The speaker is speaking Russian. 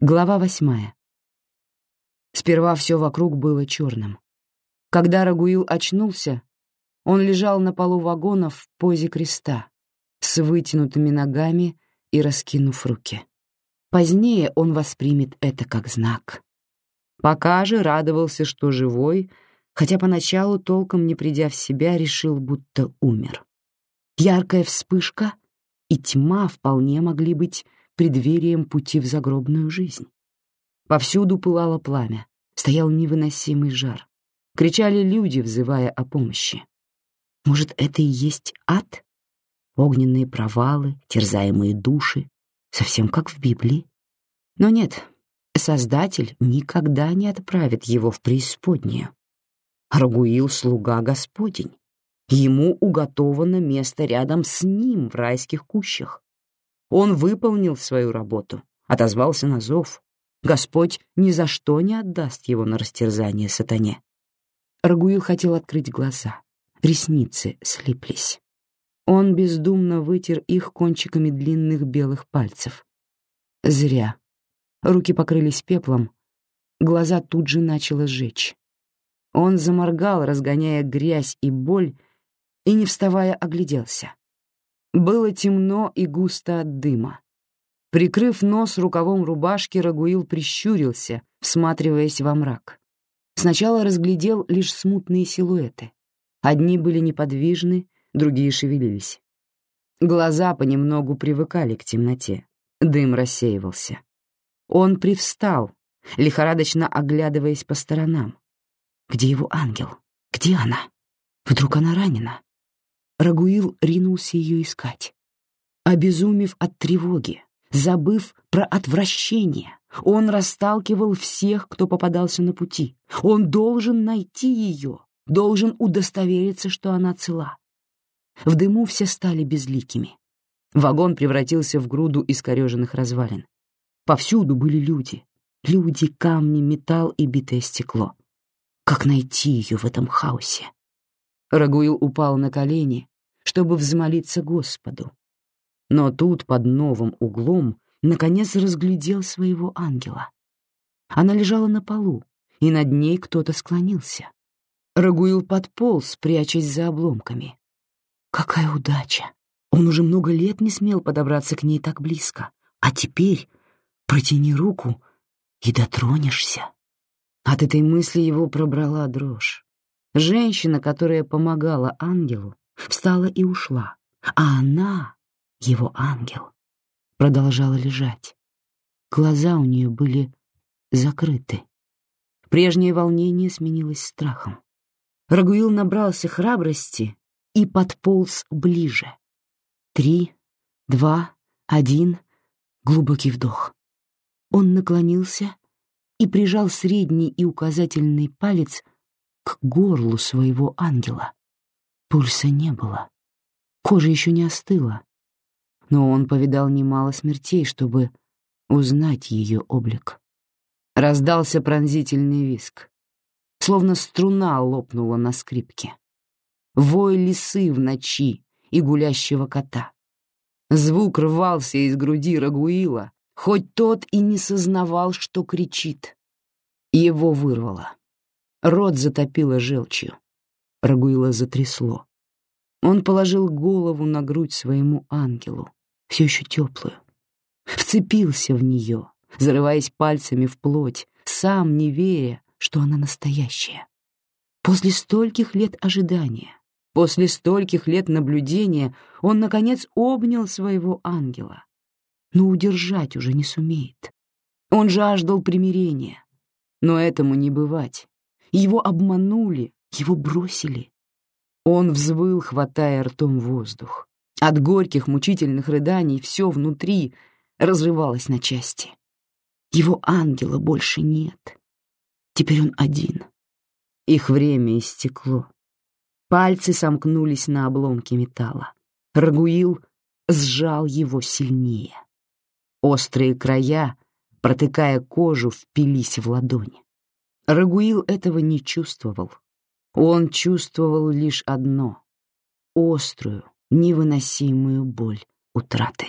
Глава восьмая. Сперва все вокруг было черным. Когда Рагуил очнулся, он лежал на полу вагона в позе креста, с вытянутыми ногами и раскинув руки. Позднее он воспримет это как знак. Пока же радовался, что живой, хотя поначалу, толком не придя в себя, решил, будто умер. Яркая вспышка и тьма вполне могли быть преддверием пути в загробную жизнь. Повсюду пылало пламя, стоял невыносимый жар. Кричали люди, взывая о помощи. Может, это и есть ад? Огненные провалы, терзаемые души, совсем как в Библии. Но нет, Создатель никогда не отправит его в преисподнюю. Рагуил — слуга Господень. Ему уготовано место рядом с ним в райских кущах. Он выполнил свою работу, отозвался на зов. Господь ни за что не отдаст его на растерзание сатане. Рагуил хотел открыть глаза. Ресницы слиплись. Он бездумно вытер их кончиками длинных белых пальцев. Зря. Руки покрылись пеплом. Глаза тут же начало сжечь. Он заморгал, разгоняя грязь и боль, и, не вставая, огляделся. Было темно и густо от дыма. Прикрыв нос рукавом рубашки, Рагуил прищурился, всматриваясь во мрак. Сначала разглядел лишь смутные силуэты. Одни были неподвижны, другие шевелились. Глаза понемногу привыкали к темноте. Дым рассеивался. Он привстал, лихорадочно оглядываясь по сторонам. Где его ангел? Где она? Вдруг она ранена? Рагуил ринулся ее искать. Обезумев от тревоги, забыв про отвращение, он расталкивал всех, кто попадался на пути. Он должен найти ее, должен удостовериться, что она цела. В дыму все стали безликими. Вагон превратился в груду искореженных развалин. Повсюду были люди. Люди, камни, металл и битое стекло. Как найти ее в этом хаосе? Рагуил упал на колени, чтобы взмолиться Господу. Но тут, под новым углом, наконец разглядел своего ангела. Она лежала на полу, и над ней кто-то склонился. Рагуил подполз, прячась за обломками. Какая удача! Он уже много лет не смел подобраться к ней так близко. А теперь протяни руку и дотронешься. От этой мысли его пробрала дрожь. Женщина, которая помогала ангелу, встала и ушла, а она, его ангел, продолжала лежать. Глаза у нее были закрыты. Прежнее волнение сменилось страхом. Рагуил набрался храбрости и подполз ближе. Три, два, один, глубокий вдох. Он наклонился и прижал средний и указательный палец к горлу своего ангела. Пульса не было. Кожа еще не остыла. Но он повидал немало смертей, чтобы узнать ее облик. Раздался пронзительный виск. Словно струна лопнула на скрипке. Вой лисы в ночи и гулящего кота. Звук рвался из груди Рагуила, хоть тот и не сознавал, что кричит. Его вырвало. Рот затопило желчью. Рагуила затрясло. Он положил голову на грудь своему ангелу, все еще теплую. Вцепился в нее, зарываясь пальцами в плоть, сам не веря, что она настоящая. После стольких лет ожидания, после стольких лет наблюдения он, наконец, обнял своего ангела. Но удержать уже не сумеет. Он жаждал примирения. Но этому не бывать. Его обманули, его бросили. Он взвыл, хватая ртом воздух. От горьких, мучительных рыданий все внутри разрывалось на части. Его ангела больше нет. Теперь он один. Их время истекло. Пальцы сомкнулись на обломке металла. Рагуил сжал его сильнее. Острые края, протыкая кожу, впились в ладони. Рагуил этого не чувствовал. Он чувствовал лишь одно — острую, невыносимую боль утраты.